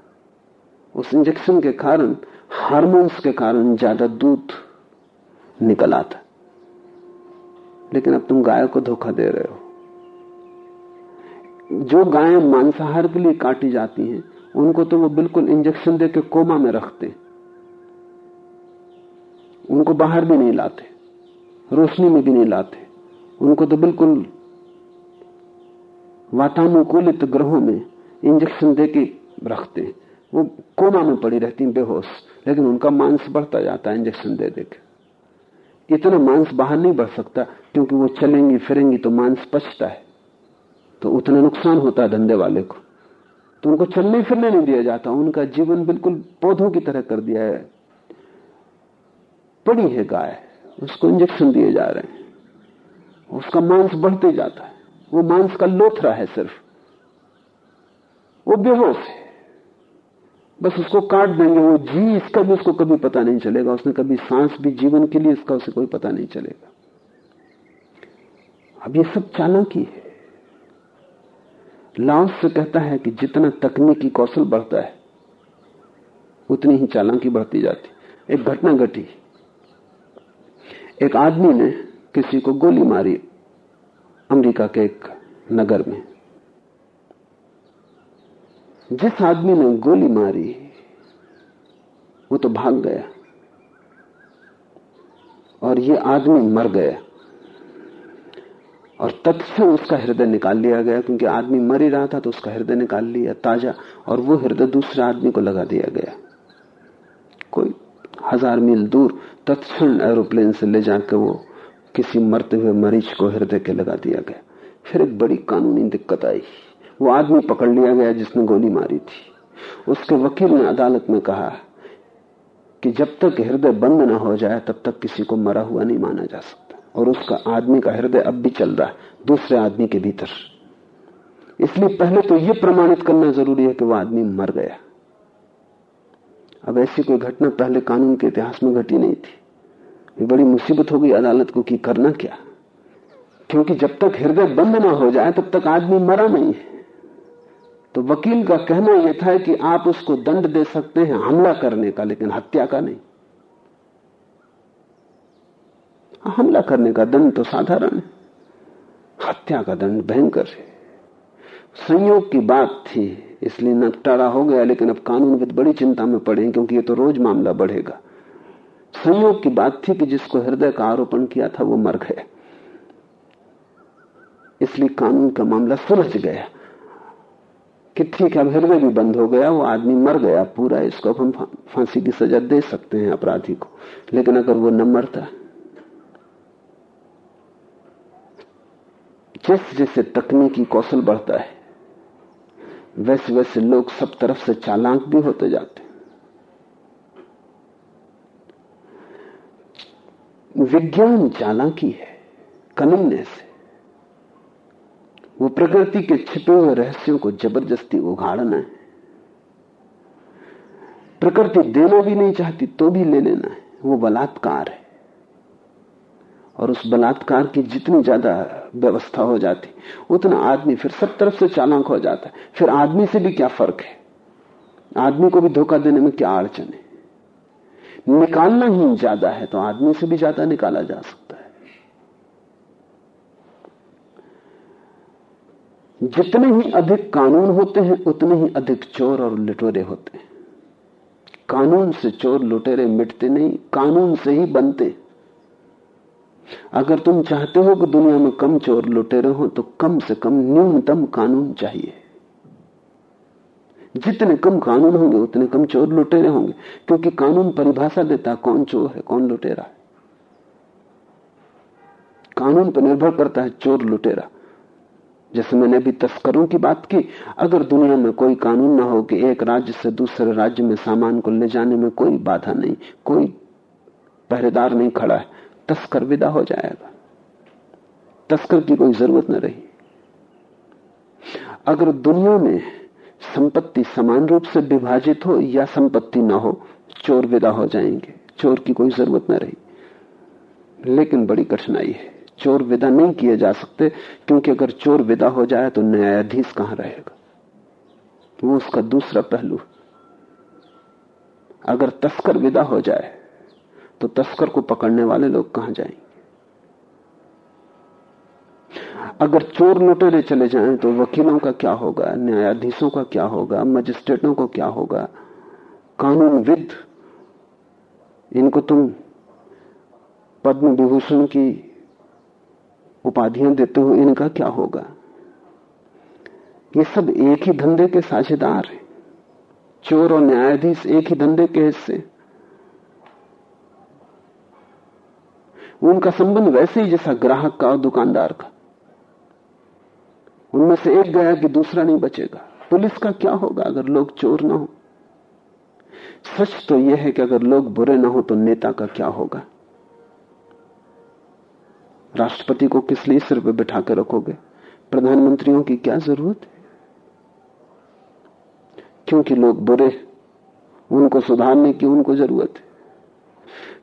Speaker 1: उस इंजेक्शन के कारण, हार्मोन्स के कारण ज़्यादा दूध निकल आता लेकिन अब तुम गाय को धोखा दे रहे हो। जो गायें मांसाहार के लिए काटी जाती हैं, उनको तो वो बिल्कुल इंजेक्शन देके कोमा में रखते। उनको बाहर भी नहीं लाते, रोशनी में भी नहीं लाते। उनको तो बिल्कुल वातानुकूलित ग्रहों में इंजेक्शन देके रखते वो कोमा में पड़ी रहती बेहोश, लेकिन उनका मांस बढ़ता जाता है इंजेक्शन दे देके। इतना मांस बाहर नहीं बढ़ सकता, क्योंकि वो चलेंगी, फिरेंगी तो मांस पचता है। तो उतना नुकसान होता है धंधे वाले को। तो उनको चलने फिरने नहीं दिया जाता। उनका जीवन बिल्कुल पौधों की तरह कर दिया है। पड़ी है गाय। उसको इंजेक्शन दिए जा रहे हैं। उसका मांस बढ़ते जाता है। वो मांस का लोथरा है सिर्फ़। वो बेहोश है। बस उसको काट देंगे। वो जी इसका भी उसको कभी पता नहीं चलेगा। उसने कभी सांस भी जीवन के लिए इसका उसे कोई पता नहीं चलेगा। अब ये सब चालाकी है। लाउस से कहता है कि जितना तकनीकी कौशल बढ़ता है, उतनी ही चालाकी बढ़ती जाती एक घटना घटी। एक आदमी ने किसी को गोली मारी अमेरिका के एक नगर में। जिस आदमी ने गोली मारी, वो तो भाग गया। और ये आदमी मर गया। और तत्व उसका हृदय निकाल लिया गया, क्योंकि आदमी मर ही रहा था तो उसका हृदय निकाल लिया ताज़ा, और वो हृदय दूसरे आदमी को लगा दिया गया। कोई हज़ार मील दूर तत्क्षण एरोप्लेन से ले जाकर वो किसी मरते हुए मरीज़ को हृदय के लगा दिया गया। फिर एक बड़ी कानूनी दिक्कत आई। वो आदमी पकड़ लिया गया जिसने गोली मारी थी। उसके वकील ने अदालत में कहा कि जब तक हृदय बंद ना हो जाए, तब तक किसी को मरा हुआ नहीं माना जा सकता। और उसका आदमी का हृदय अब भी चल रहा है, दूसरे आदमी के भीतर। इसलिए पहले तो यह प्रमाणित करना ज़रूरी है कि वह आदमी मर गया। अब ऐसी कोई घटना पहले कानून के इतिहास में घटी नहीं थी। ये बड़ी मुसीबत हो गई अदालत को कि करना क्या? क्योंकि जब तक हृदय बंद ना हो जाए, तब तक आदमी मरा नहीं है। तो वकील का कहना यह था कि आप उसको दंड दे सकते हैं हमला करने का, लेकिन हत्या का नहीं। हमला करने का दंड तो साधारण है। हत्या का दंड भयंकर है। संयोग की बात थी, इसलिए नटारा हो गया, लेकिन अब कानून बड़ी चिंता में पड़े क्योंकि ये तो रोज मामला बढ़ेगा। संयोग की बात थी कि जिसको हृदय का आरोपण किया था, वो मर गया। इसलिए कानून का मामला सुलझ गया। कि ठीक है, अब हृदय भी बंद हो गया, वो आदमी मर गया पूरा, इसको अब हम फांसी की सजा दे सकते हैं अपराधी को। लेकिन अगर वो न मरता जैसे जैसे तकनीकी कौशल बढ़ता है, वैसे वैसे लोग सब तरफ़ से चालाक भी होते जाते विज्ञान चालाकी है कनिंगनेस से। वो प्रकृति के छिपे हुए रहस्यों को ज़बरदस्ती उघाड़ना है। प्रकृति देना भी नहीं चाहती तो भी ले लेना है। वो बलात्कार है। और उस बलात्कार की जितनी ज़्यादा व्यवस्था हो जाती, उतना आदमी फिर सब तरफ़ से चालाक हो जाता है। फिर आदमी से भी क्या फ़र्क है? आदमी को भी धोखा देने में क्या अड़चन है? निकालना ही ज़्यादा है तो आदमी से भी ज़्यादा निकाला जा सकता है। जितने ही अधिक कानून होते हैं, उतने ही अधिक चोर और लुटेरे होते हैं। कानून से चोर लुटेरे मिटते नहीं, कानून से ही बनते अगर तुम चाहते हो कि दुनिया में कम चोर लुटेरे हो तो कम से कम न्यूनतम कानून चाहिए। जितने कम कानून होंगे, उतने कम चोर लुटेरे होंगे, क्योंकि कानून परिभाषा देता कौन चोर है, कौन लुटेरा है। कानून पर निर्भर करता है चोर लुटेरा। जैसे मैंने अभी तस्करों की बात की, अगर दुनिया में कोई कानून ना हो कि एक राज्य से दूसरे राज्य में सामान को ले जाने में कोई बाधा नहीं, कोई पहरेदार नहीं खड़ा है तस्कर विदा हो जाएगा। तस्कर की कोई ज़रूरत न रही। अगर दुनिया में संपत्ति समान रूप से विभाजित हो या संपत्ति ना हो, चोर विदा हो जाएँगे। चोर की कोई ज़रूरत न रही। लेकिन बड़ी कठिनाई है। चोर विदा नहीं किए जा सकते, क्योंकि अगर चोर विदा हो जाए तो न्यायाधीश कहाँ रहेगा? वो उसका दूसरा पहलू। अगर तस्कर विदा हो जाए तो तस्कर को पकड़ने वाले लोग कहाँ जाएँगे? अगर चोर लुटेरे चले जाएँ तो वकीलों का क्या होगा? न्यायाधीशों का क्या होगा? मजिस्ट्रेटों को क्या होगा? कानूनविद, इनको तुम पद्म विभूषण की उपाधियाँ देते हो, इनका क्या होगा? ये सब एक ही धंधे के साझेदार हैं। चोर और न्यायाधीश एक ही धंधे के हिस्से। उनका संबंध वैसे ही जैसा ग्राहक का और दुकानदार का। उनमें से एक गया कि दूसरा नहीं बचेगा। पुलिस का क्या होगा अगर लोग चोर ना हो? सच तो यह है कि अगर लोग बुरे ना हो तो नेता का क्या होगा? राष्ट्रपति को किस लिए सिर पर बिठा कर रखोगे? प्रधानमंत्रियों की क्या ज़रूरत है? क्योंकि लोग बुरे, उनको सुधारने की उनको ज़रूरत है।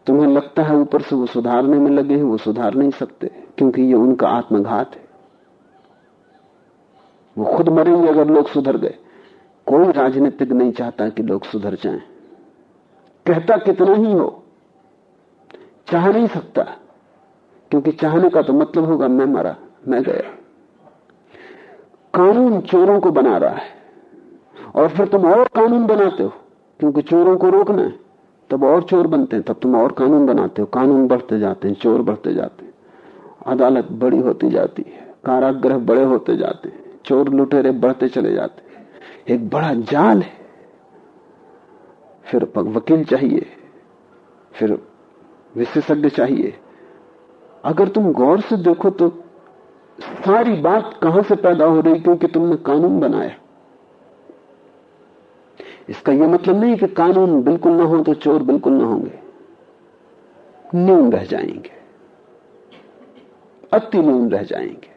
Speaker 1: तुम्हें लगता है ऊपर से वो सुधारने में लगे हैं, वो सुधार नहीं सकते, क्योंकि ये उनका आत्मघात है। वो खुद मरेंगे अगर लोग सुधर गए। कोई राजनीतिक नहीं चाहता कि लोग सुधर जाएँ। कहता कितना ही हो, चाह नहीं सकता, क्योंकि चाहने का तो मतलब होगा, मैं मरा, मैं गया। कानून चोरों को बना रहा है, और फिर तुम और कानून बनाते हो, क्योंकि चोरों को रोकना है। तब और चोर बनते हैं, तब तुम और कानून बनाते हो। कानून बढ़ते जाते हैं, चोर बढ़ते जाते हैं। अदालत बड़ी होती जाती है, कारागृह बड़े होते जाते हैं, चोर लुटेरे बढ़ते चले जाते एक बड़ा जाल है। फिर वकील चाहिए, फिर विशेषज्ञ चाहिए। अगर तुम गौर से देखो तो सारी बात कहाँ से पैदा हो रही क्योंकि तुमने कानून बनाया। इसका यह मतलब नहीं कि कानून बिल्कुल ना हो तो चोर बिल्कुल ना होंगे। न्यून रह जाएँगे। अति न्यून रह जाएँगे।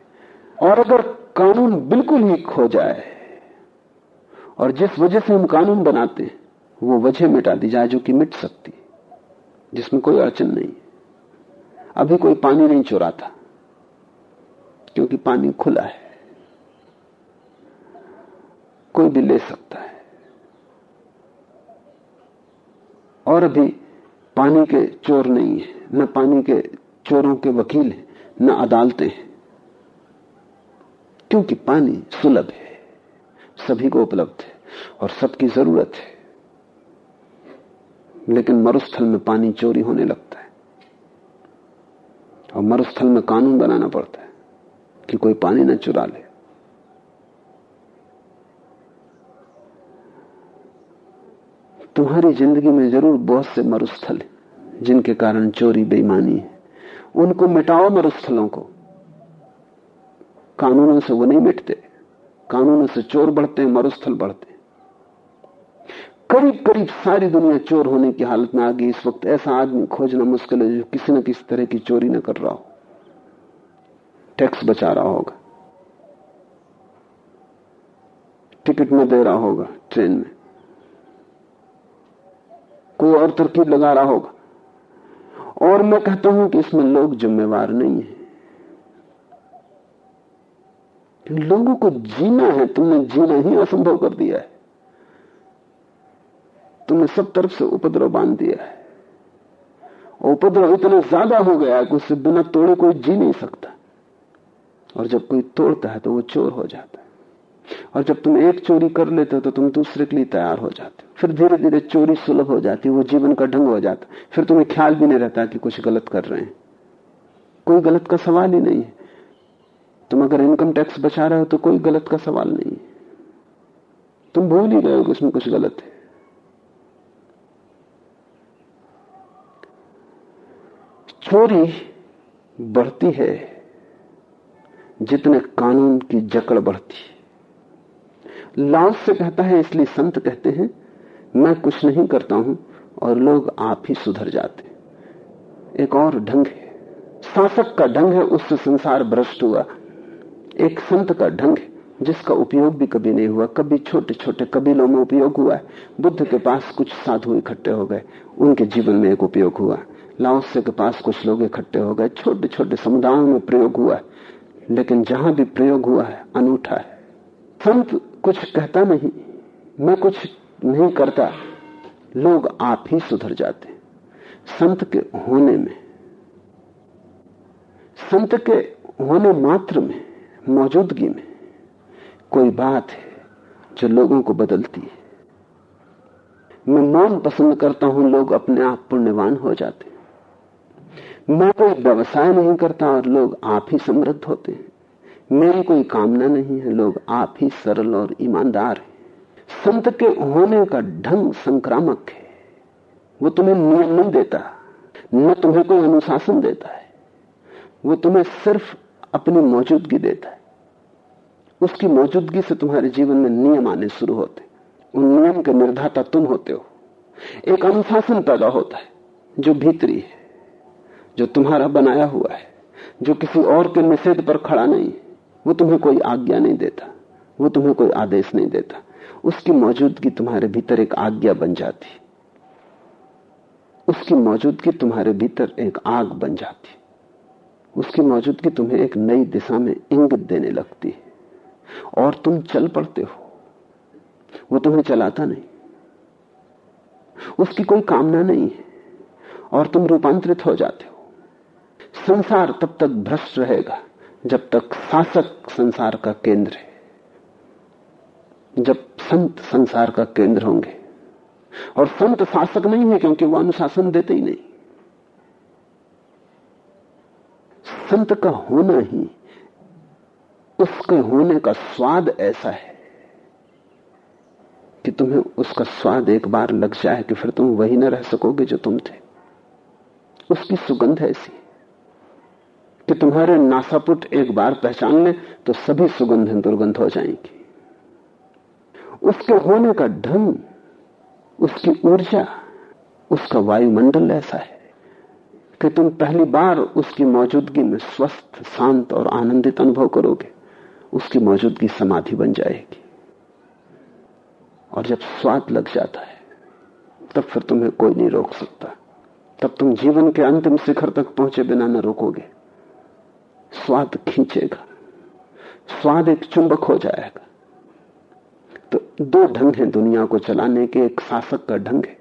Speaker 1: और अगर कानून बिल्कुल ही खो जाए, और जिस वजह से हम कानून बनाते हैं, वो वजह मिटा दी जाए जो कि मिट सकती। जिसमें कोई अड़चन नहीं। अभी कोई पानी नहीं चुराता, क्योंकि पानी खुला है। कोई भी ले सकता है। और अभी पानी के चोर नहीं है। न पानी के चोरों के वकील हैं, न अदालतें हैं। क्योंकि पानी सुलभ है, सभी को उपलब्ध है और सबकी ज़रूरत है। लेकिन मरुस्थल में पानी चोरी होने लगता है और मरुस्थल में कानून बनाना पड़ता है कि कोई पानी न चुरा ले। तुम्हारी ज़िंदगी में ज़रूर बहुत से मरुस्थल हैं, जिनके कारण चोरी बेईमानी है। उनको मिटाओ मरुस्थलों को। कानूनों से वो नहीं मिटते, कानूनों से चोर बढ़ते हैं, मरुस्थल बढ़ते करीब करीब सारी दुनिया चोर होने की हालत में आ गई। इस वक्त ऐसा आदमी खोजना मुश्किल है जो किसी न किसी तरह की चोरी ना कर रहा हो। टैक्स बचा रहा होगा। टिकट न दे रहा होगा ट्रेन में। कोई और तरकीब लगा रहा होगा। और मैं कहता हूँ कि इसमें लोग जिम्मेवार नहीं है। लोगों को जीना है, तुमने जीना ही असंभव कर दिया है। तुमने सब तरफ़ से उपद्रव बाँध दिया है। उपद्रव इतना ज़्यादा हो गया कि उससे बिना तोड़े कोई जी नहीं सकता। और जब कोई तोड़ता है तो वो चोर हो जाता है। और जब तुम एक चोरी कर लेते हो तो तुम दूसरे के लिए तैयार हो जाते हो। फिर धीरे धीरे चोरी सुलभ हो जाती है, वो जीवन का ढंग हो जाता फिर तुम्हें ख्याल भी नहीं रहता कि कुछ गलत कर रहे हैं। कोई गलत का सवाल ही नहीं है। तुम अगर इनकम टैक्स बचा रहे हो तो कोई गलत का सवाल नहीं है। तुम भूल ही गए हो कि उसमें कुछ गलत है। चोरी बढ़ती है, जितने कानून की जकड़ बढ़ती है। लाउस से कहता है, इसलिए संत कहते हैं, मैं कुछ नहीं करता हूँ, और लोग आप ही सुधर जाते एक और ढंग है। शासक का ढंग है उससे संसार भ्रष्ट हुआ। एक संत का ढंग है, जिसका उपयोग भी कभी नहीं हुआ। कभी छोटे छोटे कबीलों में उपयोग हुआ। है बुद्ध के पास कुछ साधु इकट्ठे हो गए। उनके जीवन में एक उपयोग हुआ। लाओसे के पास कुछ लोग इकट्ठे हो गए। छोटे छोटे समुदायों में प्रयोग हुआ। है लेकिन जहाँ भी प्रयोग हुआ है, अनूठा है। संत कुछ कहता नहीं, मैं कुछ नहीं करता। लोग आप ही सुधर जाते संत के होने में, संत के होने मात्र में, मौजूदगी में कोई बात है जो लोगों को बदलती है। मैं मौन पसंद करता हूँ, लोग अपने आप पुण्यवान हो जाते मैं कोई व्यवसाय नहीं करता और लोग आप ही समृद्ध होते हैं। मेरी कोई कामना नहीं है। लोग आप ही सरल और ईमानदार हैं। संत के होने का ढंग संक्रामक है। वो तुम्हें नियम नहीं देता, न तुम्हें कोई अनुशासन देता है। वो तुम्हें सिर्फ़ अपनी मौजूदगी देता है। उसकी मौजूदगी से तुम्हारे जीवन में नियम आने शुरू होते उन नियम के निर्धाता तुम होते हो। एक अनुशासन पैदा होता है, जो भीतरी है, जो तुम्हारा बनाया हुआ है, जो किसी और के निषेध पर खड़ा नहीं वो तुम्हें कोई आज्ञा नहीं देता, वो तुम्हें कोई आदेश नहीं देता। उसकी मौजूदगी तुम्हारे भीतर एक आज्ञा बन जाती। उसकी मौजूदगी तुम्हारे भीतर एक आग बन जाती। उसकी मौजूदगी तुम्हें एक नई दिशा में इंगित देने लगती और तुम चल पड़ते हो। वो तुम्हें चलाता नहीं। उसकी कोई कामना नहीं है। और तुम रूपांतरित हो जाते हो। संसार तब तक भ्रष्ट रहेगा। जब तक शासक संसार का केंद्र है, जब संत संसार का केंद्र होंगे। और संत शासक नहीं है क्योंकि वो अनुशासन देते ही नहीं। संत का होना ही, उसके होने का स्वाद ऐसा है कि तुम्हें उसका स्वाद एक बार लग जाए कि फिर तुम वही न रह सकोगे जो तुम थे। उसकी सुगंध ऐसी कि तुम्हारे नासापुट एक बार पहचान ले तो सभी सुगंधें दुर्गंध हो जाएँगी। उसके होने का ढंग, उसकी ऊर्जा, उसका वायुमंडल ऐसा है कि तुम पहली बार उसकी मौजूदगी में स्वस्थ, शांत और आनंदित अनुभव करोगे, उसकी मौजूदगी समाधि बन जाएगी। और जब स्वाद लग जाता है, तब फिर तुम्हें कोई नहीं रोक सकता। तब तुम जीवन के अंतिम शिखर तक पहुँचे बिना न रोकोगे। स्वाद खींचेगा, स्वाद एक चुंबक हो जाएगा। तो दो ढंग हैं दुनिया को चलाने के, एक शासक का ढंग है।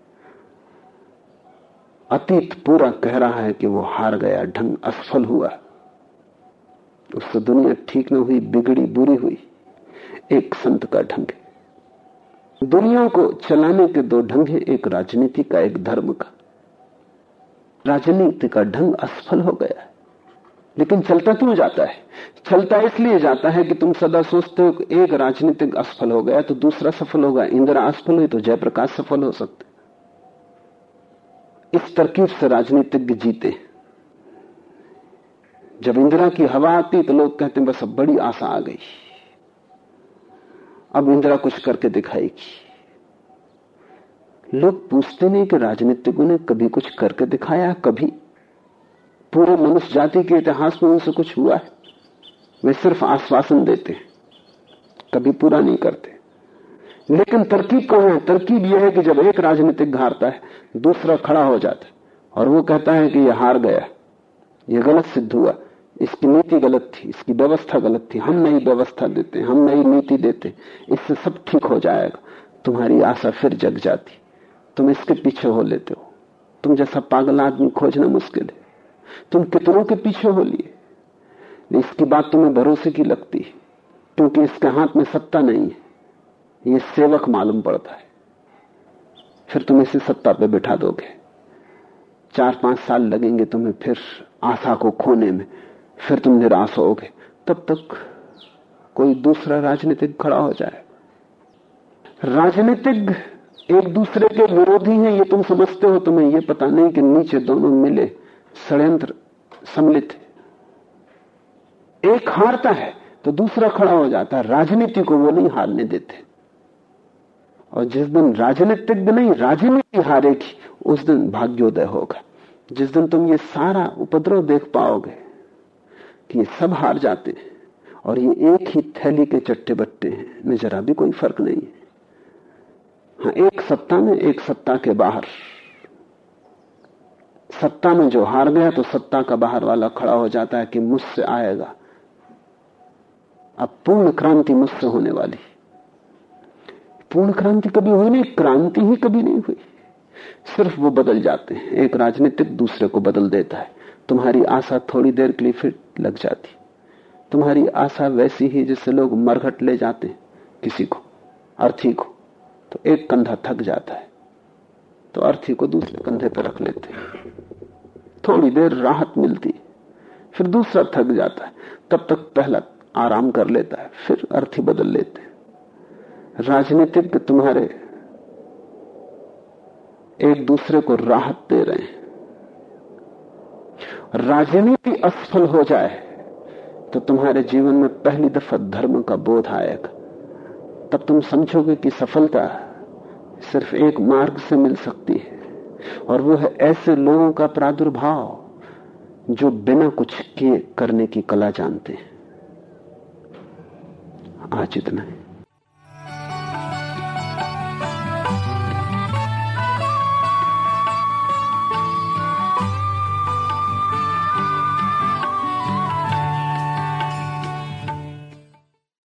Speaker 1: अतीत पूरा कह रहा है कि वो हार गया, ढंग असफल हुआ। उससे दुनिया ठीक न हुई, बिगड़ी, बुरी हुई। एक संत का ढंग है। दुनिया को चलाने के दो ढंग है, एक राजनीति का, एक धर्म का। राजनीति का ढंग असफल हो गया। है लेकिन चलता क्यों जाता है? चलता इसलिए जाता है कि तुम सदा सोचते हो एक राजनीतिक असफल हो गया तो दूसरा सफल होगा। इंदिरा असफल हुई तो जयप्रकाश सफल हो सकते। इस तरकीब से राजनीतिज्ञ जीते। जब इंदिरा की हवा आती तो लोग कहते हैं, बस अब बड़ी आशा आ गई। अब इंदिरा कुछ करके दिखाएगी। लोग पूछते नहीं कि राजनीतिज्ञों ने कभी कुछ करके दिखाया, कभी पूरे मनुष्य जाति के इतिहास में उनसे कुछ हुआ है। वे सिर्फ़ आश्वासन देते हैं। कभी पूरा नहीं करते। लेकिन तरकीब कौन है? तरकीब यह है कि जब एक राजनीतिक हारता है, दूसरा खड़ा हो जाता है और वो कहता है कि यह हार गया। यह गलत सिद्ध हुआ। इसकी नीति गलत थी। इसकी व्यवस्था गलत थी। हम नई व्यवस्था देते हम नई नीति देते इससे सब ठीक हो जाएगा। तुम्हारी आशा फिर जग जाती। तुम इसके पीछे हो लेते हो। तुम जैसा पागल आदमी खोजना मुश्किल है। तुम कितनों के पीछे हो लिए। इसकी बात तुम्हें भरोसे की लगती है, क्योंकि इसके हाथ में सत्ता नहीं है। ये सेवक मालूम पड़ता है। फिर तुम इसे सत्ता पे बिठा दोगे। चार पाँच साल लगेंगे तुम्हें फिर आशा को खोने में। फिर तुम निराश होगे। तब तक कोई दूसरा राजनीतिक खड़ा हो जाए। राजनीतिक एक दूसरे के विरोधी हैं, ये तुम समझते हो, तुम्हें ये पता नहीं कि नीचे दोनों मिले। षड्यंत्र सम्मिलित है। एक हारता है तो दूसरा खड़ा हो जाता है। राजनीति को वो नहीं हारने देते। और जिस दिन राजनीतिज्ञ नहीं, राजनीति हारेगी, उस दिन भाग्योदय होगा। जिस दिन तुम ये सारा उपद्रव देख पाओगे कि ये सब हार जाते हैं और ये एक ही थैली के चट्टे बट्टे हैं, में जरा भी कोई फ़र्क नहीं है। हाँ एक सत्ता में एक सत्ता के बाहर सत्ता में जो हार गया तो सत्ता का बाहर वाला खड़ा हो जाता है कि मुझसे आएगा। अब पूर्ण क्रांति मुझसे होने वाली पूर्ण क्रांति कभी हुई नहीं, क्रांति ही कभी नहीं हुई। सिर्फ़ वो बदल जाते हैं, एक राजनीतिक दूसरे को बदल देता है। तुम्हारी आशा थोड़ी देर के लिए फिर लग जाती। तुम्हारी आशा वैसी ही जिससे लोग मरघट ले जाते हैं, किसी को, अर्थी को तो एक कंधा थक जाता है तो अर्थी को दूसरे कंधे पर रख लेते हैं। थोड़ी देर राहत मिलती। फिर दूसरा थक जाता है। तब तक पहला आराम कर लेता है, फिर अर्थी बदल लेते राजनीतिक तुम्हारे एक दूसरे को राहत दे रहे हैं। राजनीति असफल हो जाए तो तुम्हारे जीवन में पहली दफ़ा धर्म का बोध आएगा। तब तुम समझोगे कि सफलता सिर्फ़ एक मार्ग से मिल सकती है। और वो है ऐसे लोगों का प्रादुर्भाव जो बिना कुछ किए करने की कला जानते हैं। आज इतना है।